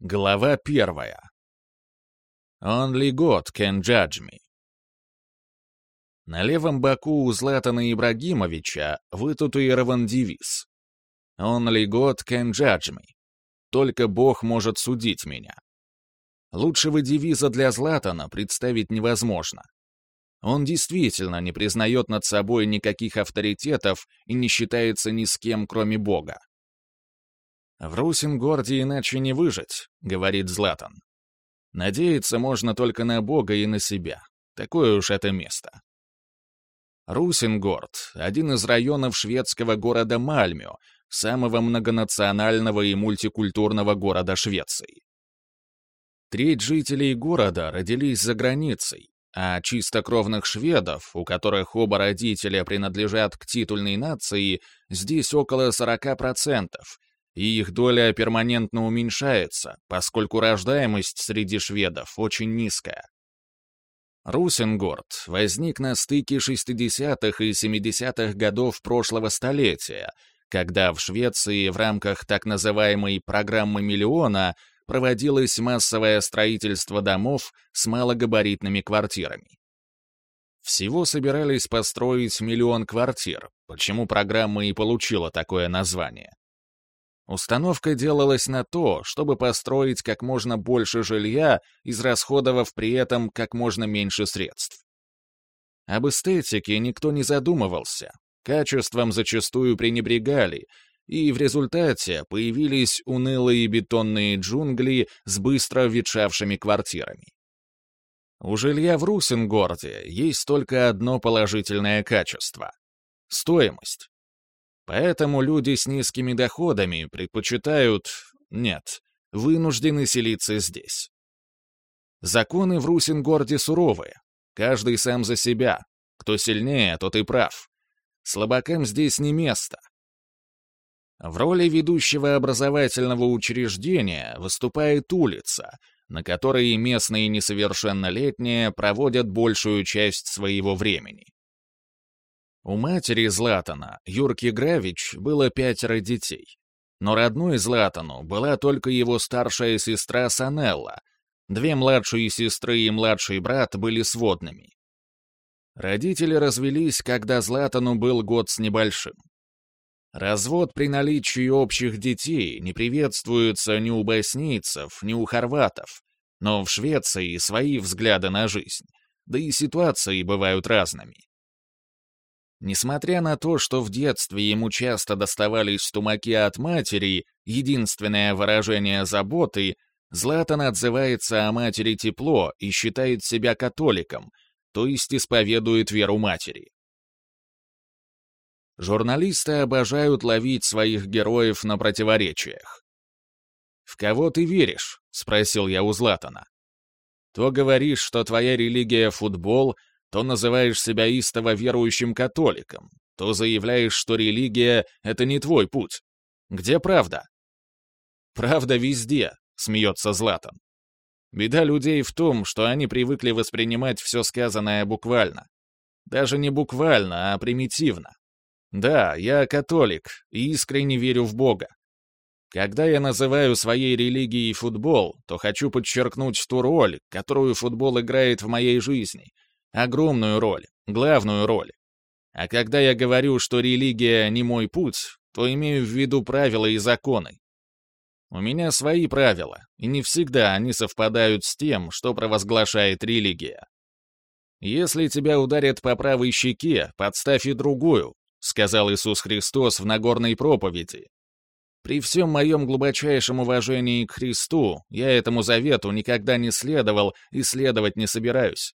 Глава первая. Only God can judge me. На левом боку у Златана Ибрагимовича вытатуирован девиз. Only God can judge me. Только Бог может судить меня. Лучшего девиза для Златана представить невозможно. Он действительно не признает над собой никаких авторитетов и не считается ни с кем, кроме Бога. «В Русингорде иначе не выжить», — говорит Златан. «Надеяться можно только на Бога и на себя. Такое уж это место». Русингорд — один из районов шведского города Мальмё, самого многонационального и мультикультурного города Швеции. Треть жителей города родились за границей, а чистокровных шведов, у которых оба родителя принадлежат к титульной нации, здесь около 40%, и их доля перманентно уменьшается, поскольку рождаемость среди шведов очень низкая. Русенгорд возник на стыке 60-х и 70-х годов прошлого столетия, когда в Швеции в рамках так называемой «программы миллиона» проводилось массовое строительство домов с малогабаритными квартирами. Всего собирались построить миллион квартир, почему программа и получила такое название. Установка делалась на то, чтобы построить как можно больше жилья, израсходовав при этом как можно меньше средств. Об эстетике никто не задумывался, качеством зачастую пренебрегали, и в результате появились унылые бетонные джунгли с быстро ветшавшими квартирами. У жилья в Русенгорде есть только одно положительное качество — стоимость. Поэтому люди с низкими доходами предпочитают... Нет, вынуждены селиться здесь. Законы в Русингорде суровые. Каждый сам за себя. Кто сильнее, тот и прав. Слабакам здесь не место. В роли ведущего образовательного учреждения выступает улица, на которой местные несовершеннолетние проводят большую часть своего времени. У матери Златана, Юрки Гравич, было пятеро детей. Но родной Златану была только его старшая сестра Санелла. Две младшие сестры и младший брат были сводными. Родители развелись, когда Златану был год с небольшим. Развод при наличии общих детей не приветствуется ни у боснийцев, ни у хорватов, но в Швеции свои взгляды на жизнь, да и ситуации бывают разными. Несмотря на то, что в детстве ему часто доставались тумаки от матери, единственное выражение заботы, Златан отзывается о матери тепло и считает себя католиком, то есть исповедует веру матери. Журналисты обожают ловить своих героев на противоречиях. «В кого ты веришь?» — спросил я у Златана. «То говоришь, что твоя религия — футбол, то называешь себя истово верующим католиком, то заявляешь, что религия — это не твой путь. Где правда? Правда везде, смеется Златан. Беда людей в том, что они привыкли воспринимать все сказанное буквально. Даже не буквально, а примитивно. Да, я католик и искренне верю в Бога. Когда я называю своей религией футбол, то хочу подчеркнуть ту роль, которую футбол играет в моей жизни — Огромную роль, главную роль. А когда я говорю, что религия не мой путь, то имею в виду правила и законы. У меня свои правила, и не всегда они совпадают с тем, что провозглашает религия. «Если тебя ударят по правой щеке, подставь и другую», сказал Иисус Христос в Нагорной проповеди. При всем моем глубочайшем уважении к Христу я этому завету никогда не следовал и следовать не собираюсь.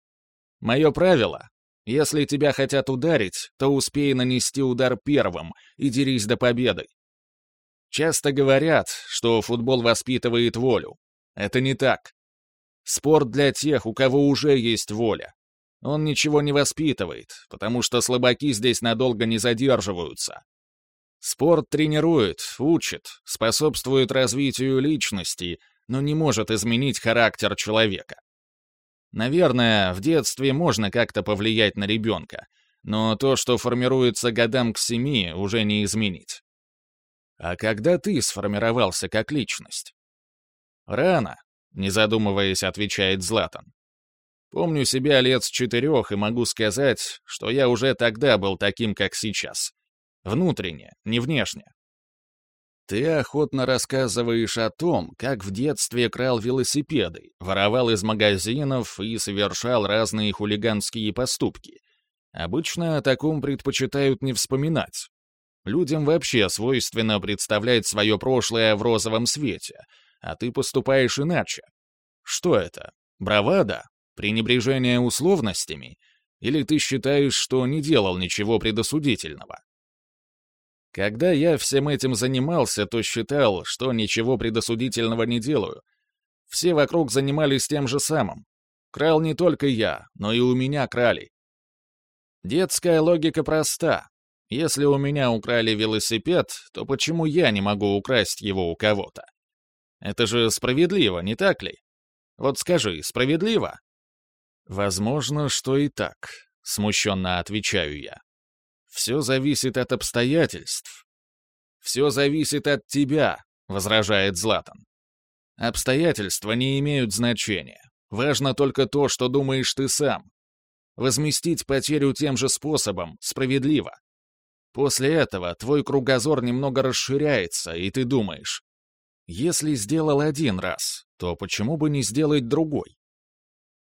Мое правило — если тебя хотят ударить, то успей нанести удар первым и дерись до победы. Часто говорят, что футбол воспитывает волю. Это не так. Спорт для тех, у кого уже есть воля. Он ничего не воспитывает, потому что слабаки здесь надолго не задерживаются. Спорт тренирует, учит, способствует развитию личности, но не может изменить характер человека. Наверное, в детстве можно как-то повлиять на ребенка, но то, что формируется годам к семи, уже не изменить. А когда ты сформировался как личность? «Рано», — не задумываясь, отвечает Златан. «Помню себя лет с четырех и могу сказать, что я уже тогда был таким, как сейчас. Внутренне, не внешне. Ты охотно рассказываешь о том, как в детстве крал велосипеды, воровал из магазинов и совершал разные хулиганские поступки. Обычно о таком предпочитают не вспоминать. Людям вообще свойственно представлять свое прошлое в розовом свете, а ты поступаешь иначе. Что это? Бравада? Пренебрежение условностями? Или ты считаешь, что не делал ничего предосудительного? Когда я всем этим занимался, то считал, что ничего предосудительного не делаю. Все вокруг занимались тем же самым. Крал не только я, но и у меня крали. Детская логика проста. Если у меня украли велосипед, то почему я не могу украсть его у кого-то? Это же справедливо, не так ли? Вот скажи, справедливо? Возможно, что и так, смущенно отвечаю я. Все зависит от обстоятельств. Все зависит от тебя, возражает Златан. Обстоятельства не имеют значения. Важно только то, что думаешь ты сам. Возместить потерю тем же способом справедливо. После этого твой кругозор немного расширяется, и ты думаешь, если сделал один раз, то почему бы не сделать другой?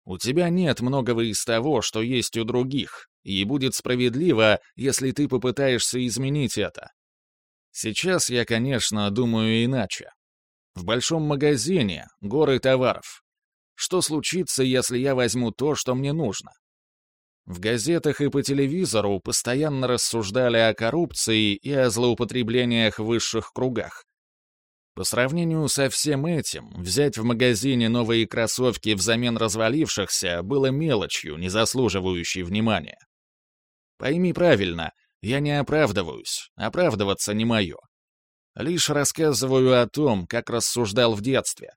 У тебя нет многого из того, что есть у других, и будет справедливо, если ты попытаешься изменить это. Сейчас я, конечно, думаю иначе. В большом магазине горы товаров. Что случится, если я возьму то, что мне нужно? В газетах и по телевизору постоянно рассуждали о коррупции и о злоупотреблениях в высших кругах. По сравнению со всем этим, взять в магазине новые кроссовки взамен развалившихся было мелочью, не заслуживающей внимания. Пойми правильно, я не оправдываюсь, оправдываться не мое. Лишь рассказываю о том, как рассуждал в детстве.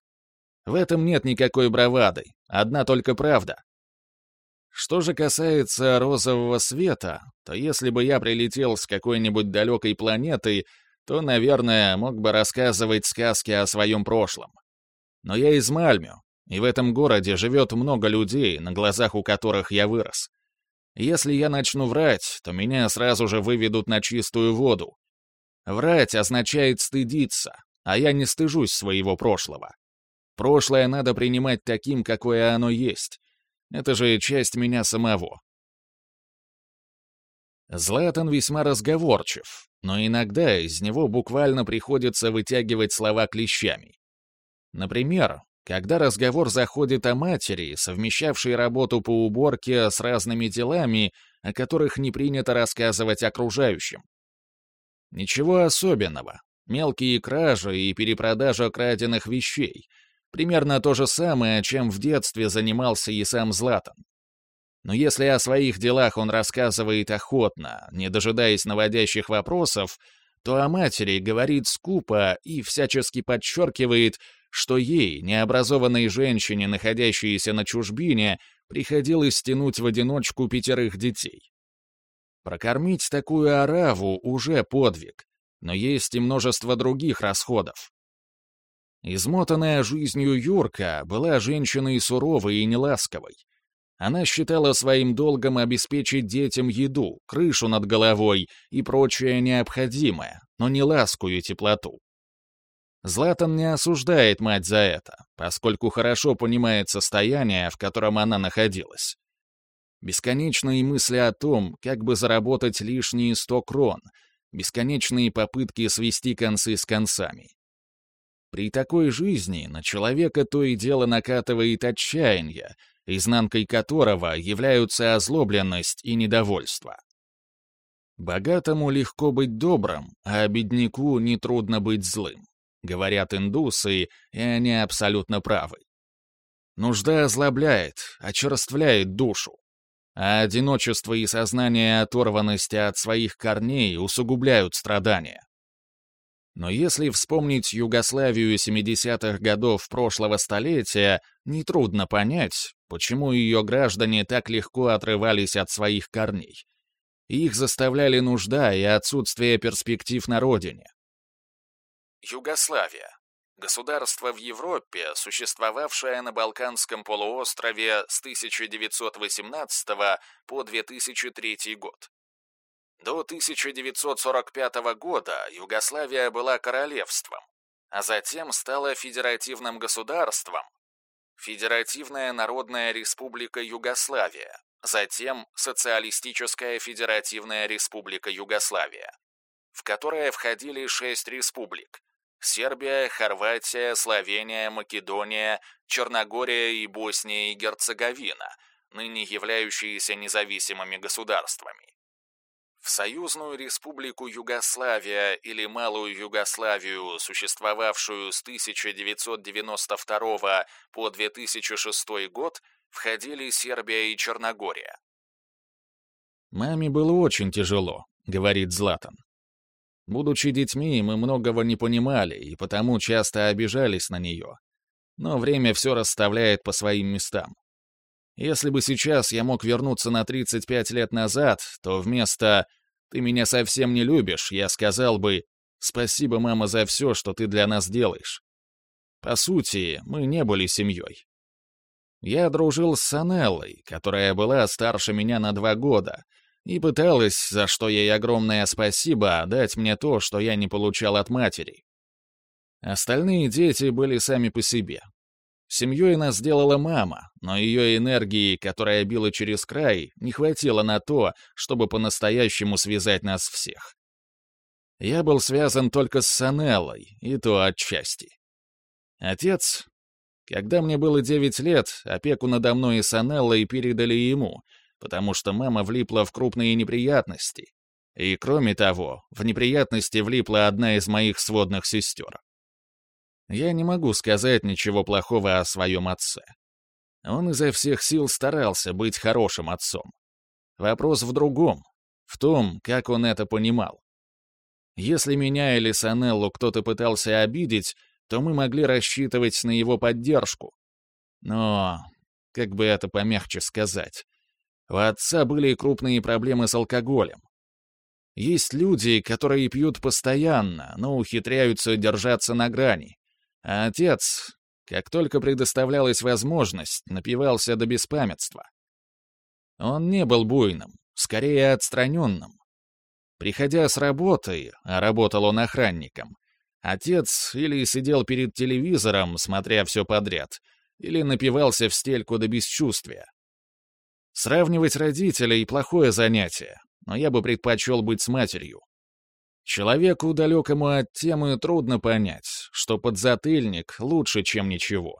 В этом нет никакой бравады, одна только правда. Что же касается розового света, то если бы я прилетел с какой-нибудь далекой планеты, то, наверное, мог бы рассказывать сказки о своем прошлом. Но я из Мальмё, и в этом городе живет много людей, на глазах у которых я вырос. Если я начну врать, то меня сразу же выведут на чистую воду. Врать означает стыдиться, а я не стыжусь своего прошлого. Прошлое надо принимать таким, какое оно есть. Это же часть меня самого. Златан весьма разговорчив, но иногда из него буквально приходится вытягивать слова клещами. Например, когда разговор заходит о матери, совмещавшей работу по уборке с разными делами, о которых не принято рассказывать окружающим. Ничего особенного. Мелкие кражи и перепродажа краденных вещей. Примерно то же самое, чем в детстве занимался и сам Златан. Но если о своих делах он рассказывает охотно, не дожидаясь наводящих вопросов, то о матери говорит скупо и всячески подчеркивает, что ей, необразованной женщине, находящейся на чужбине, приходилось тянуть в одиночку пятерых детей. Прокормить такую ораву уже подвиг, но есть и множество других расходов. Измотанная жизнью Юрка была женщиной суровой и неласковой. Она считала своим долгом обеспечить детям еду, крышу над головой и прочее необходимое, но не ласку и теплоту. Златан не осуждает мать за это, поскольку хорошо понимает состояние, в котором она находилась. Бесконечные мысли о том, как бы заработать лишние сто крон, бесконечные попытки свести концы с концами. При такой жизни на человека то и дело накатывает отчаяние, изнанкой которого являются озлобленность и недовольство. Богатому легко быть добрым, а бедняку нетрудно быть злым говорят индусы, и они абсолютно правы. Нужда озлобляет, очерствляет душу, а одиночество и сознание оторванности от своих корней усугубляют страдания. Но если вспомнить Югославию 70-х годов прошлого столетия, нетрудно понять, почему ее граждане так легко отрывались от своих корней. Их заставляли нужда и отсутствие перспектив на родине. Югославия. государство в Европе, существовавшее на Балканском полуострове с 1918 по 2003 год. До 1945 года Югославия была королевством, а затем стала федеративным государством. Федеративная Народная Республика Югославия, затем Социалистическая Федеративная Республика Югославия, в которое входили шесть республик – Сербия, Хорватия, Словения, Македония, Черногория и Босния и Герцеговина, ныне являющиеся независимыми государствами. В Союзную Республику Югославия или Малую Югославию, существовавшую с 1992 по 2006 год, входили Сербия и Черногория. «Маме было очень тяжело», — говорит Златан. «Будучи детьми, мы многого не понимали и потому часто обижались на нее. Но время все расставляет по своим местам. Если бы сейчас я мог вернуться на 35 лет назад, то вместо «ты меня совсем не любишь» я сказал бы «спасибо, мама, за все, что ты для нас делаешь». По сути, мы не были семьей. Я дружил с Санеллой, которая была старше меня на два года, и пыталась, за что ей огромное спасибо, дать мне то, что я не получал от матери. Остальные дети были сами по себе, Семьей нас сделала мама, но ее энергии, которая била через край, не хватило на то, чтобы по-настоящему связать нас всех. Я был связан только с Санеллой, и то отчасти. Отец... Когда мне было девять лет, опеку надо мной и Санеллой передали ему, потому что мама влипла в крупные неприятности. И, кроме того, в неприятности влипла одна из моих сводных сестер. Я не могу сказать ничего плохого о своем отце. Он изо всех сил старался быть хорошим отцом. Вопрос в другом, в том, как он это понимал. Если меня или Санеллу кто-то пытался обидеть, то мы могли рассчитывать на его поддержку. Но, как бы это помягче сказать, у отца были крупные проблемы с алкоголем. Есть люди, которые пьют постоянно, но ухитряются держаться на грани. А отец, как только предоставлялась возможность, напивался до беспамятства. Он не был буйным, скорее отстраненным. Приходя с работы, а работал он охранником, отец или сидел перед телевизором, смотря все подряд, или напивался в стельку до бесчувствия. Сравнивать родителей — плохое занятие, но я бы предпочел быть с матерью. Человеку, далекому от темы, трудно понять, что подзатыльник лучше, чем ничего.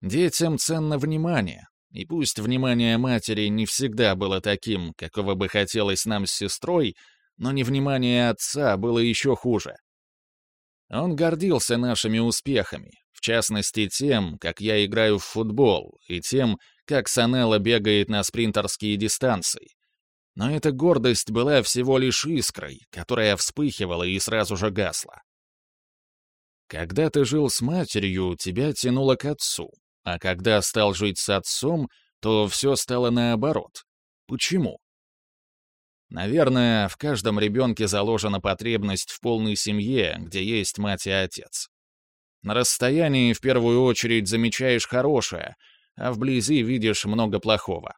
Детям ценно внимание, и пусть внимание матери не всегда было таким, какого бы хотелось нам с сестрой, но невнимание отца было еще хуже. Он гордился нашими успехами, в частности тем, как я играю в футбол, и тем, как Санелла бегает на спринтерские дистанции. Но эта гордость была всего лишь искрой, которая вспыхивала и сразу же гасла. Когда ты жил с матерью, тебя тянуло к отцу, а когда стал жить с отцом, то все стало наоборот. Почему? Наверное, в каждом ребенке заложена потребность в полной семье, где есть мать и отец. На расстоянии в первую очередь замечаешь хорошее, а вблизи видишь много плохого.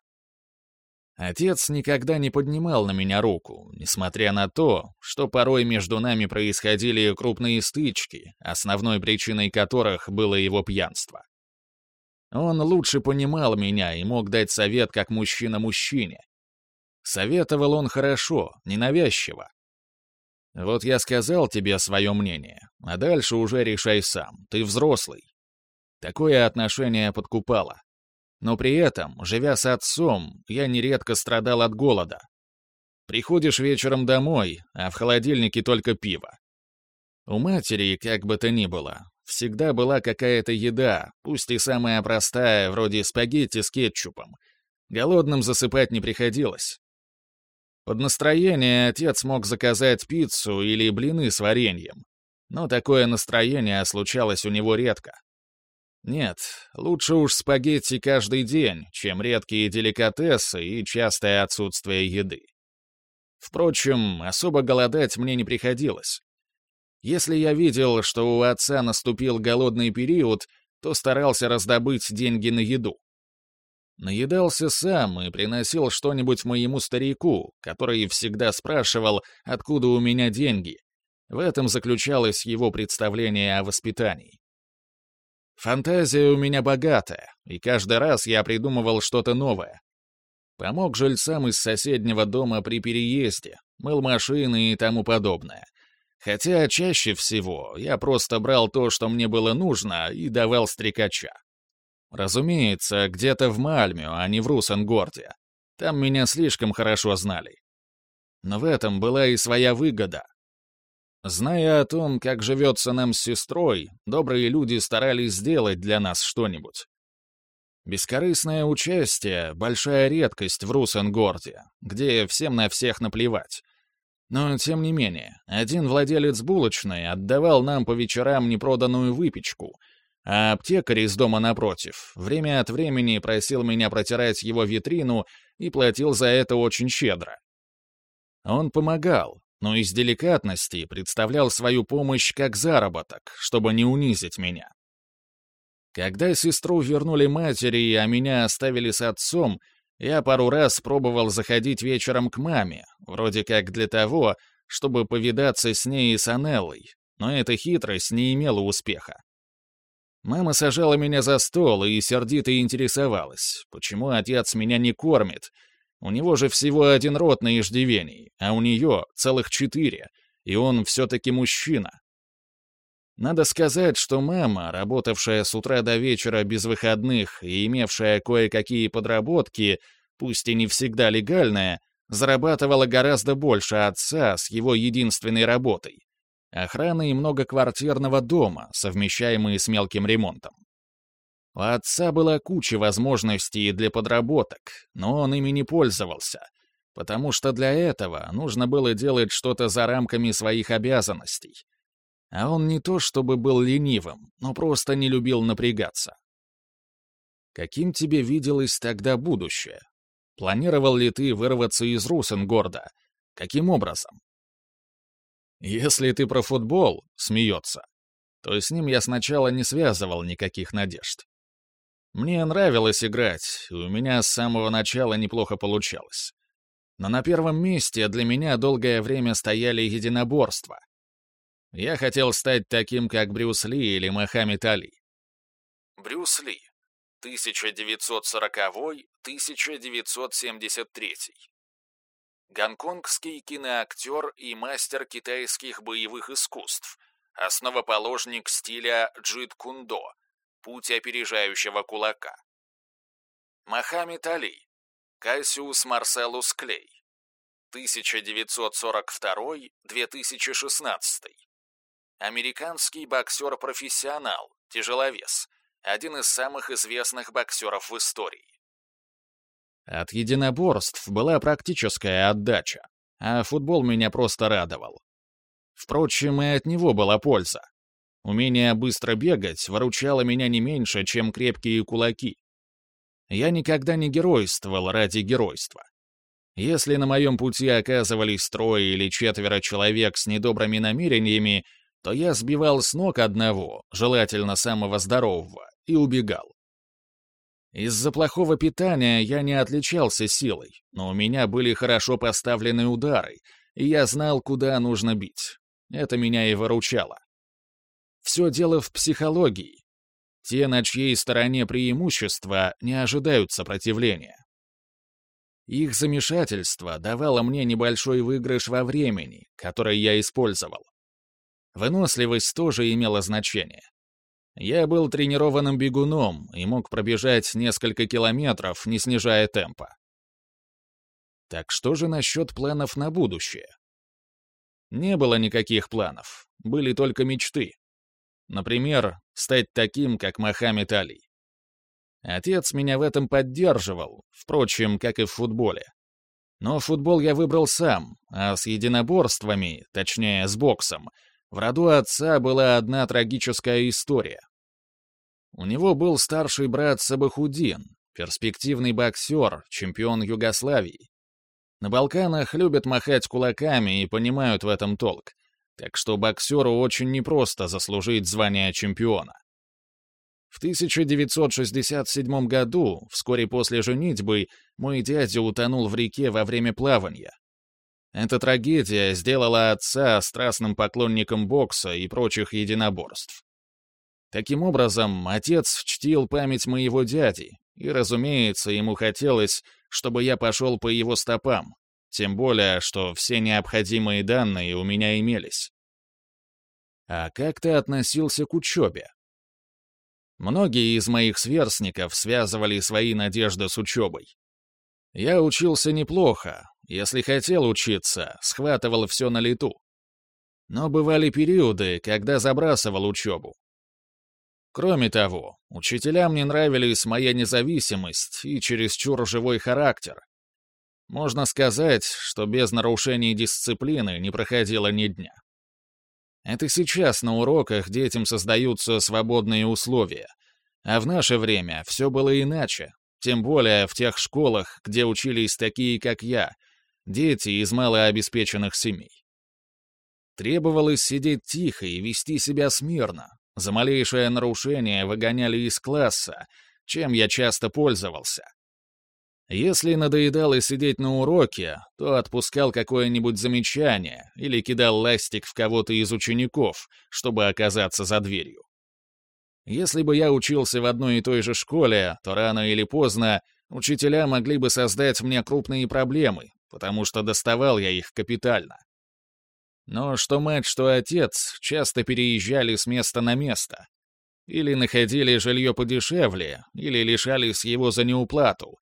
Отец никогда не поднимал на меня руку, несмотря на то, что порой между нами происходили крупные стычки, основной причиной которых было его пьянство. Он лучше понимал меня и мог дать совет как мужчина мужчине. Советовал он хорошо, ненавязчиво. Вот я сказал тебе свое мнение, а дальше уже решай сам, ты взрослый. Такое отношение подкупало. Но при этом, живя с отцом, я нередко страдал от голода. Приходишь вечером домой, а в холодильнике только пиво. У матери, как бы то ни было, всегда была какая-то еда, пусть и самая простая, вроде спагетти с кетчупом. Голодным засыпать не приходилось. Под настроение отец мог заказать пиццу или блины с вареньем. Но такое настроение случалось у него редко. Нет, лучше уж спагетти каждый день, чем редкие деликатесы и частое отсутствие еды. Впрочем, особо голодать мне не приходилось. Если я видел, что у отца наступил голодный период, то старался раздобыть деньги на еду. Наедался сам и приносил что-нибудь моему старику, который всегда спрашивал, откуда у меня деньги. В этом заключалось его представление о воспитании. Фантазия у меня богатая, и каждый раз я придумывал что-то новое. Помог жильцам из соседнего дома при переезде, мыл машины и тому подобное. Хотя чаще всего я просто брал то, что мне было нужно, и давал стрекача. Разумеется, где-то в Мальме, а не в Русенгорде. Там меня слишком хорошо знали. Но в этом была и своя выгода. Зная о том, как живется нам с сестрой, добрые люди старались сделать для нас что-нибудь. Бескорыстное участие — большая редкость в Русенгорде, где всем на всех наплевать. Но, тем не менее, один владелец булочной отдавал нам по вечерам непроданную выпечку — а аптекарь из дома напротив время от времени просил меня протирать его витрину и платил за это очень щедро. Он помогал, но из деликатности представлял свою помощь как заработок, чтобы не унизить меня. Когда сестру вернули матери, а меня оставили с отцом, я пару раз пробовал заходить вечером к маме, вроде как для того, чтобы повидаться с ней и с Анеллой, но эта хитрость не имела успеха. Мама сажала меня за стол и сердито интересовалась, почему отец меня не кормит. У него же всего один род на иждивении, а у нее целых четыре, и он все-таки мужчина. Надо сказать, что мама, работавшая с утра до вечера без выходных и имевшая кое-какие подработки, пусть и не всегда легальная, зарабатывала гораздо больше отца с его единственной работой охраны и многоквартирного дома, совмещаемые с мелким ремонтом. У отца была куча возможностей для подработок, но он ими не пользовался, потому что для этого нужно было делать что-то за рамками своих обязанностей. А он не то чтобы был ленивым, но просто не любил напрягаться. Каким тебе виделось тогда будущее? Планировал ли ты вырваться из Русенгорда? Каким образом? Если ты про футбол, смеется, то с ним я сначала не связывал никаких надежд. Мне нравилось играть, и у меня с самого начала неплохо получалось. Но на первом месте для меня долгое время стояли единоборства. Я хотел стать таким, как Брюс Ли или Мохаммед Али. Брюс Ли, 1940-1973 гонконгский киноактер и мастер китайских боевых искусств, основоположник стиля джит-кундо, путь опережающего кулака. Мохаммед Али, Кассиус Марселус Клей, 1942-2016. Американский боксер-профессионал, тяжеловес, один из самых известных боксеров в истории. От единоборств была практическая отдача, а футбол меня просто радовал. Впрочем, и от него была польза. Умение быстро бегать выручало меня не меньше, чем крепкие кулаки. Я никогда не геройствовал ради геройства. Если на моем пути оказывались трое или четверо человек с недобрыми намерениями, то я сбивал с ног одного, желательно самого здорового, и убегал. Из-за плохого питания я не отличался силой, но у меня были хорошо поставлены удары, и я знал, куда нужно бить. Это меня и выручало. Все дело в психологии. Те, на чьей стороне преимущества, не ожидают сопротивления. Их замешательство давало мне небольшой выигрыш во времени, который я использовал. Выносливость тоже имела значение. Я был тренированным бегуном и мог пробежать несколько километров, не снижая темпа. Так что же насчет планов на будущее? Не было никаких планов, были только мечты. Например, стать таким, как Мохаммед Али. Отец меня в этом поддерживал, впрочем, как и в футболе. Но футбол я выбрал сам, а с единоборствами, точнее, с боксом, в роду отца была одна трагическая история. У него был старший брат Сабахудин, перспективный боксер, чемпион Югославии. На Балканах любят махать кулаками и понимают в этом толк. Так что боксеру очень непросто заслужить звание чемпиона. В 1967 году, вскоре после женитьбы, мой дядя утонул в реке во время плавания. Эта трагедия сделала отца страстным поклонником бокса и прочих единоборств. Таким образом, отец чтил память моего дяди, и, разумеется, ему хотелось, чтобы я пошел по его стопам, тем более, что все необходимые данные у меня имелись. А как ты относился к учебе? Многие из моих сверстников связывали свои надежды с учебой. Я учился неплохо, если хотел учиться, схватывал все на лету. Но бывали периоды, когда забрасывал учебу. Кроме того, учителям не нравились моя независимость и чересчур живой характер. Можно сказать, что без нарушений дисциплины не проходило ни дня. Это сейчас на уроках детям создаются свободные условия. А в наше время все было иначе, тем более в тех школах, где учились такие, как я, дети из малообеспеченных семей. Требовалось сидеть тихо и вести себя смирно. За малейшее нарушение выгоняли из класса, чем я часто пользовался. Если надоедало сидеть на уроке, то отпускал какое-нибудь замечание или кидал ластик в кого-то из учеников, чтобы оказаться за дверью. Если бы я учился в одной и той же школе, то рано или поздно учителя могли бы создать мне крупные проблемы, потому что доставал я их капитально. Но что мать, что отец часто переезжали с места на место. Или находили жилье подешевле, или лишались его за неуплату —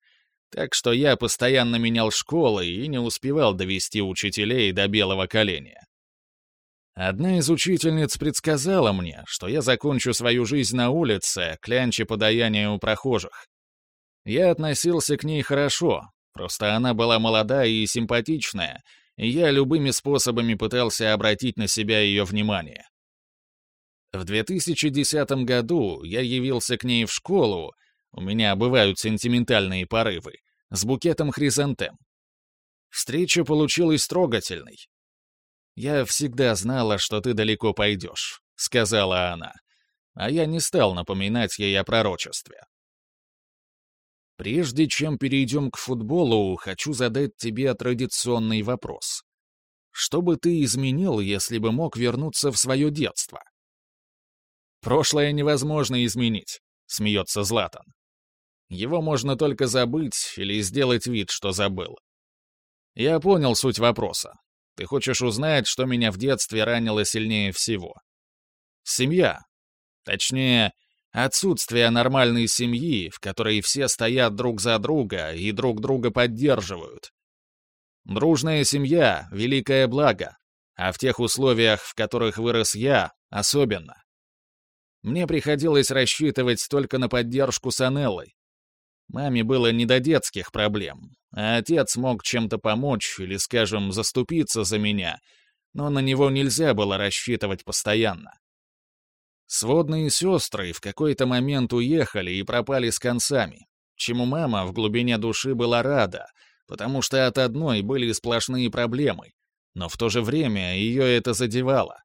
так что я постоянно менял школы и не успевал довести учителей до белого коленя. Одна из учительниц предсказала мне, что я закончу свою жизнь на улице, клянча подаяние у прохожих. Я относился к ней хорошо, просто она была молодая и симпатичная, и я любыми способами пытался обратить на себя ее внимание. В 2010 году я явился к ней в школу, у меня бывают сентиментальные порывы, с букетом хризантем. Встреча получилась трогательной. «Я всегда знала, что ты далеко пойдешь», — сказала она, а я не стал напоминать ей о пророчестве. Прежде чем перейдем к футболу, хочу задать тебе традиционный вопрос. Что бы ты изменил, если бы мог вернуться в свое детство? Прошлое невозможно изменить, смеется Златан. Его можно только забыть или сделать вид, что забыл. Я понял суть вопроса. Ты хочешь узнать, что меня в детстве ранило сильнее всего? Семья. Точнее, отсутствие нормальной семьи, в которой все стоят друг за друга и друг друга поддерживают. Дружная семья — великое благо, а в тех условиях, в которых вырос я, особенно. Мне приходилось рассчитывать только на поддержку с Анеллой, Маме было не до детских проблем, а отец мог чем-то помочь или, скажем, заступиться за меня, но на него нельзя было рассчитывать постоянно. Сводные сестры в какой-то момент уехали и пропали с концами, чему мама в глубине души была рада, потому что от одной были сплошные проблемы, но в то же время ее это задевало.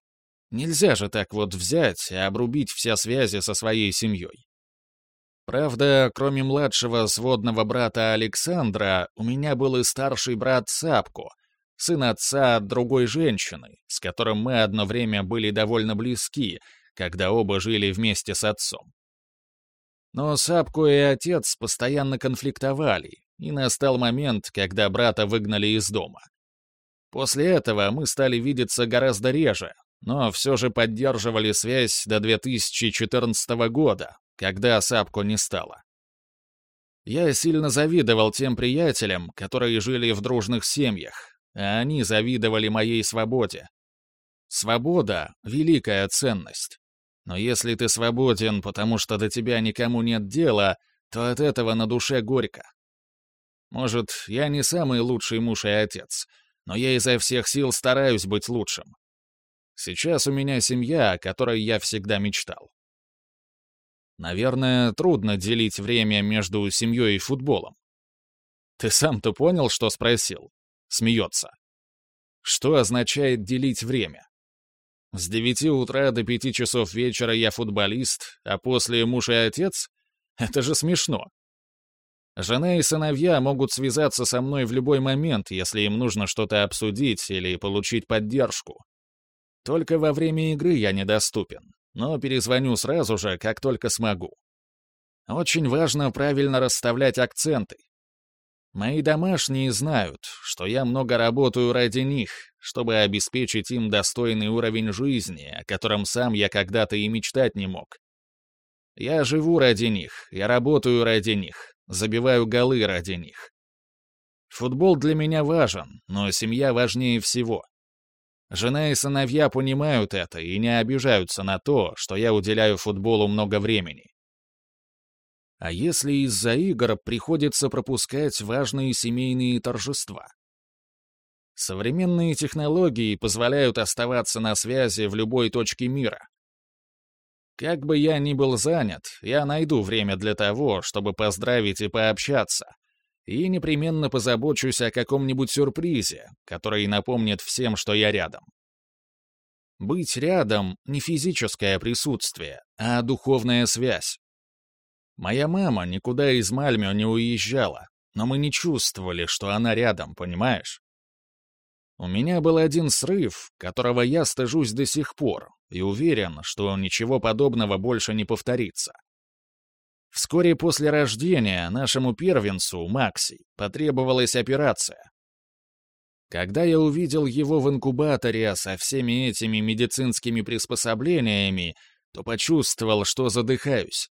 Нельзя же так вот взять и обрубить все связи со своей семьей. Правда, кроме младшего сводного брата Александра, у меня был и старший брат Сапко, сын отца от другой женщины, с которым мы одно время были довольно близки, когда оба жили вместе с отцом. Но Сапко и отец постоянно конфликтовали, и настал момент, когда брата выгнали из дома. После этого мы стали видеться гораздо реже, но все же поддерживали связь до 2014 года, когда Сапко не стало. Я сильно завидовал тем приятелям, которые жили в дружных семьях, а они завидовали моей свободе. Свобода — великая ценность. Но если ты свободен, потому что до тебя никому нет дела, то от этого на душе горько. Может, я не самый лучший муж и отец, но я изо всех сил стараюсь быть лучшим. Сейчас у меня семья, о которой я всегда мечтал. Наверное, трудно делить время между семьей и футболом. Ты сам-то понял, что спросил? Смеется. Что означает делить время? С девяти утра до пяти часов вечера я футболист, а после муж и отец? Это же смешно. Жена и сыновья могут связаться со мной в любой момент, если им нужно что-то обсудить или получить поддержку. Только во время игры я недоступен, но перезвоню сразу же, как только смогу. Очень важно правильно расставлять акценты. Мои домашние знают, что я много работаю ради них, чтобы обеспечить им достойный уровень жизни, о котором сам я когда-то и мечтать не мог. Я живу ради них, я работаю ради них, забиваю голы ради них. Футбол для меня важен, но семья важнее всего. Жена и сыновья понимают это и не обижаются на то, что я уделяю футболу много времени. А если из-за игр приходится пропускать важные семейные торжества? Современные технологии позволяют оставаться на связи в любой точке мира. Как бы я ни был занят, я найду время для того, чтобы поздравить и пообщаться. И непременно позабочусь о каком-нибудь сюрпризе, который напомнит всем, что я рядом. Быть рядом — не физическое присутствие, а духовная связь. Моя мама никуда из Мальмё не уезжала, но мы не чувствовали, что она рядом, понимаешь? У меня был один срыв, которого я стыжусь до сих пор, и уверен, что ничего подобного больше не повторится. Вскоре после рождения нашему первенцу, Макси, потребовалась операция. Когда я увидел его в инкубаторе со всеми этими медицинскими приспособлениями, то почувствовал, что задыхаюсь.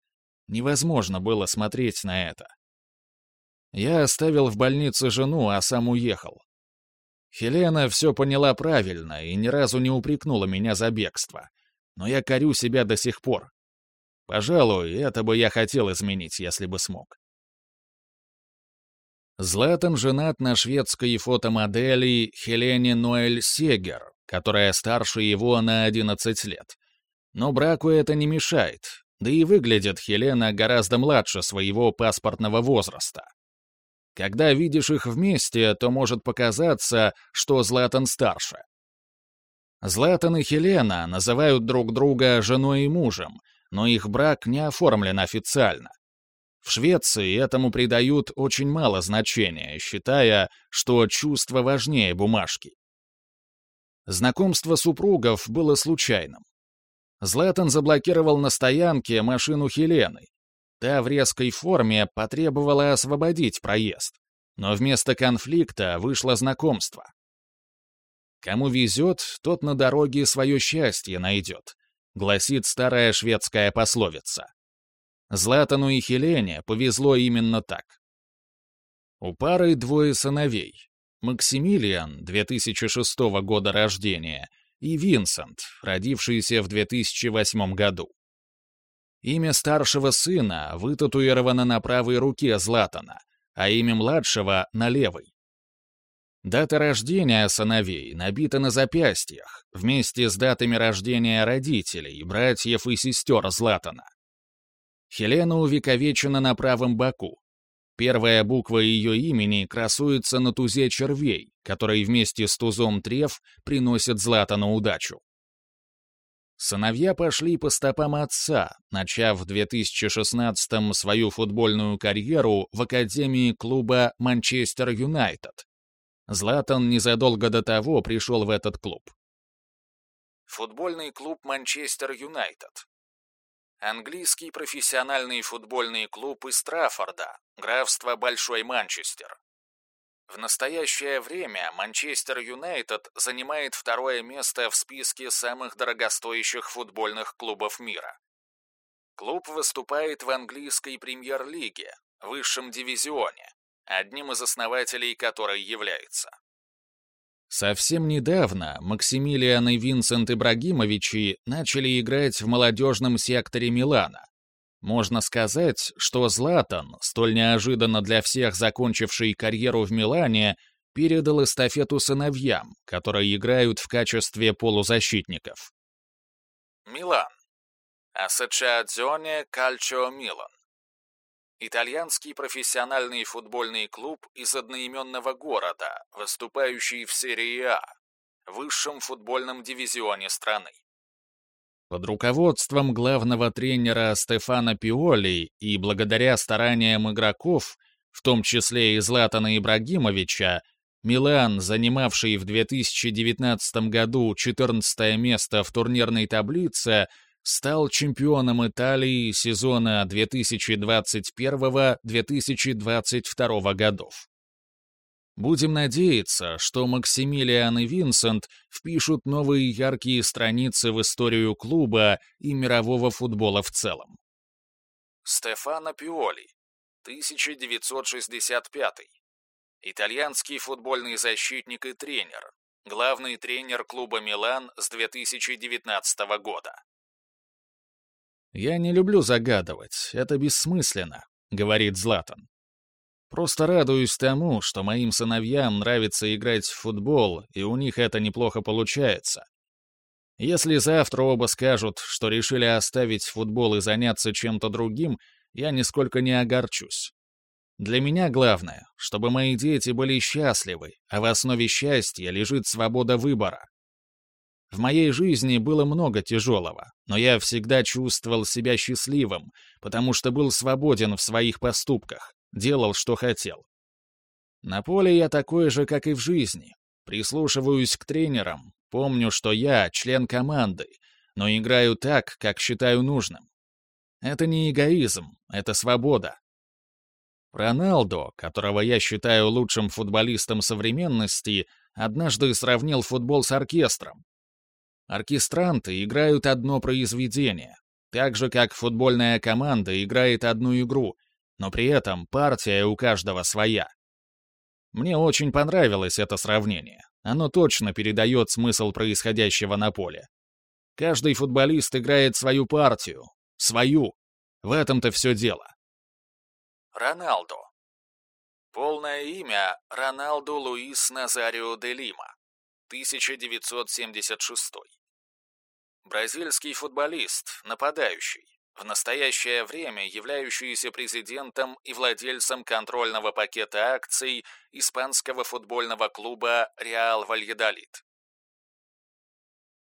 Невозможно было смотреть на это. Я оставил в больнице жену, а сам уехал. Хелена все поняла правильно и ни разу не упрекнула меня за бегство. Но я корю себя до сих пор. Пожалуй, это бы я хотел изменить, если бы смог. Златан женат на шведской фотомодели Хелене Ноэль Сегер, которая старше его на 11 лет. Но браку это не мешает, да и выглядит Хелена гораздо младше своего паспортного возраста. Когда видишь их вместе, то может показаться, что Златан старше. Златан и Хелена называют друг друга женой и мужем, но их брак не оформлен официально. В Швеции этому придают очень мало значения, считая, что чувство важнее бумажки. Знакомство супругов было случайным. Златан заблокировал на стоянке машину Хелены, Та в резкой форме потребовала освободить проезд, но вместо конфликта вышло знакомство. «Кому везет, тот на дороге свое счастье найдет», гласит старая шведская пословица. Златану и Хелене повезло именно так. У пары двое сыновей. Максимилиан, 2006 года рождения, и Винсент, родившийся в 2008 году. Имя старшего сына вытатуировано на правой руке Златана, а имя младшего — на левой. Дата рождения сыновей набита на запястьях, вместе с датами рождения родителей, братьев и сестер Златана. Хелена увековечена на правом боку. Первая буква ее имени красуется на тузе червей, который вместе с тузом трев приносит Златану удачу. Сыновья пошли по стопам отца, начав в 2016-м свою футбольную карьеру в академии клуба «Манчестер Юнайтед». Златан незадолго до того пришел в этот клуб. Футбольный клуб «Манчестер Юнайтед». Английский профессиональный футбольный клуб из Траффорда, графство Большой Манчестер. В настоящее время Манчестер Юнайтед занимает второе место в списке самых дорогостоящих футбольных клубов мира. Клуб выступает в английской премьер-лиге, высшем дивизионе, одним из основателей которой является. Совсем недавно Максимилиан и Винсент Ибрагимовичи начали играть в молодежном секторе Милана, можно сказать, что Златан, столь неожиданно для всех закончивший карьеру в Милане, передал эстафету сыновьям, которые играют в качестве полузащитников. Милан. Ассоциационе Кальчо Милан. Итальянский профессиональный футбольный клуб из одноименного города, выступающий в серии А, высшем футбольном дивизионе страны. Под руководством главного тренера Стефана Пиоли и благодаря стараниям игроков, в том числе и Златана Ибрагимовича, Милан, занимавший в 2019 году 14 место в турнирной таблице, стал чемпионом Италии сезона 2021-2022 годов. Будем надеяться, что Максимилиан и Винсент впишут новые яркие страницы в историю клуба и мирового футбола в целом. Стефано Пиоли, 1965 Итальянский футбольный защитник и тренер. Главный тренер клуба «Милан» с 2019 года. «Я не люблю загадывать, это бессмысленно», — говорит Златан. «Просто радуюсь тому, что моим сыновьям нравится играть в футбол, и у них это неплохо получается. Если завтра оба скажут, что решили оставить футбол и заняться чем-то другим, я нисколько не огорчусь. Для меня главное, чтобы мои дети были счастливы, а в основе счастья лежит свобода выбора. В моей жизни было много тяжелого, но я всегда чувствовал себя счастливым, потому что был свободен в своих поступках, делал, что хотел. На поле я такой же, как и в жизни. Прислушиваюсь к тренерам, помню, что я член команды, но играю так, как считаю нужным. Это не эгоизм, это свобода. Роналдо, которого я считаю лучшим футболистом современности, однажды сравнил футбол с оркестром, Оркестранты играют одно произведение, так же, как футбольная команда играет одну игру, но при этом партия у каждого своя. Мне очень понравилось это сравнение. Оно точно передает смысл происходящего на поле. Каждый футболист играет свою партию. Свою. В этом-то все дело. Роналдо. Полное имя — Роналдо Луис Назарио де Лима. 1976. Бразильский футболист, нападающий, в настоящее время являющийся президентом и владельцем контрольного пакета акций испанского футбольного клуба «Реал Вальедолид».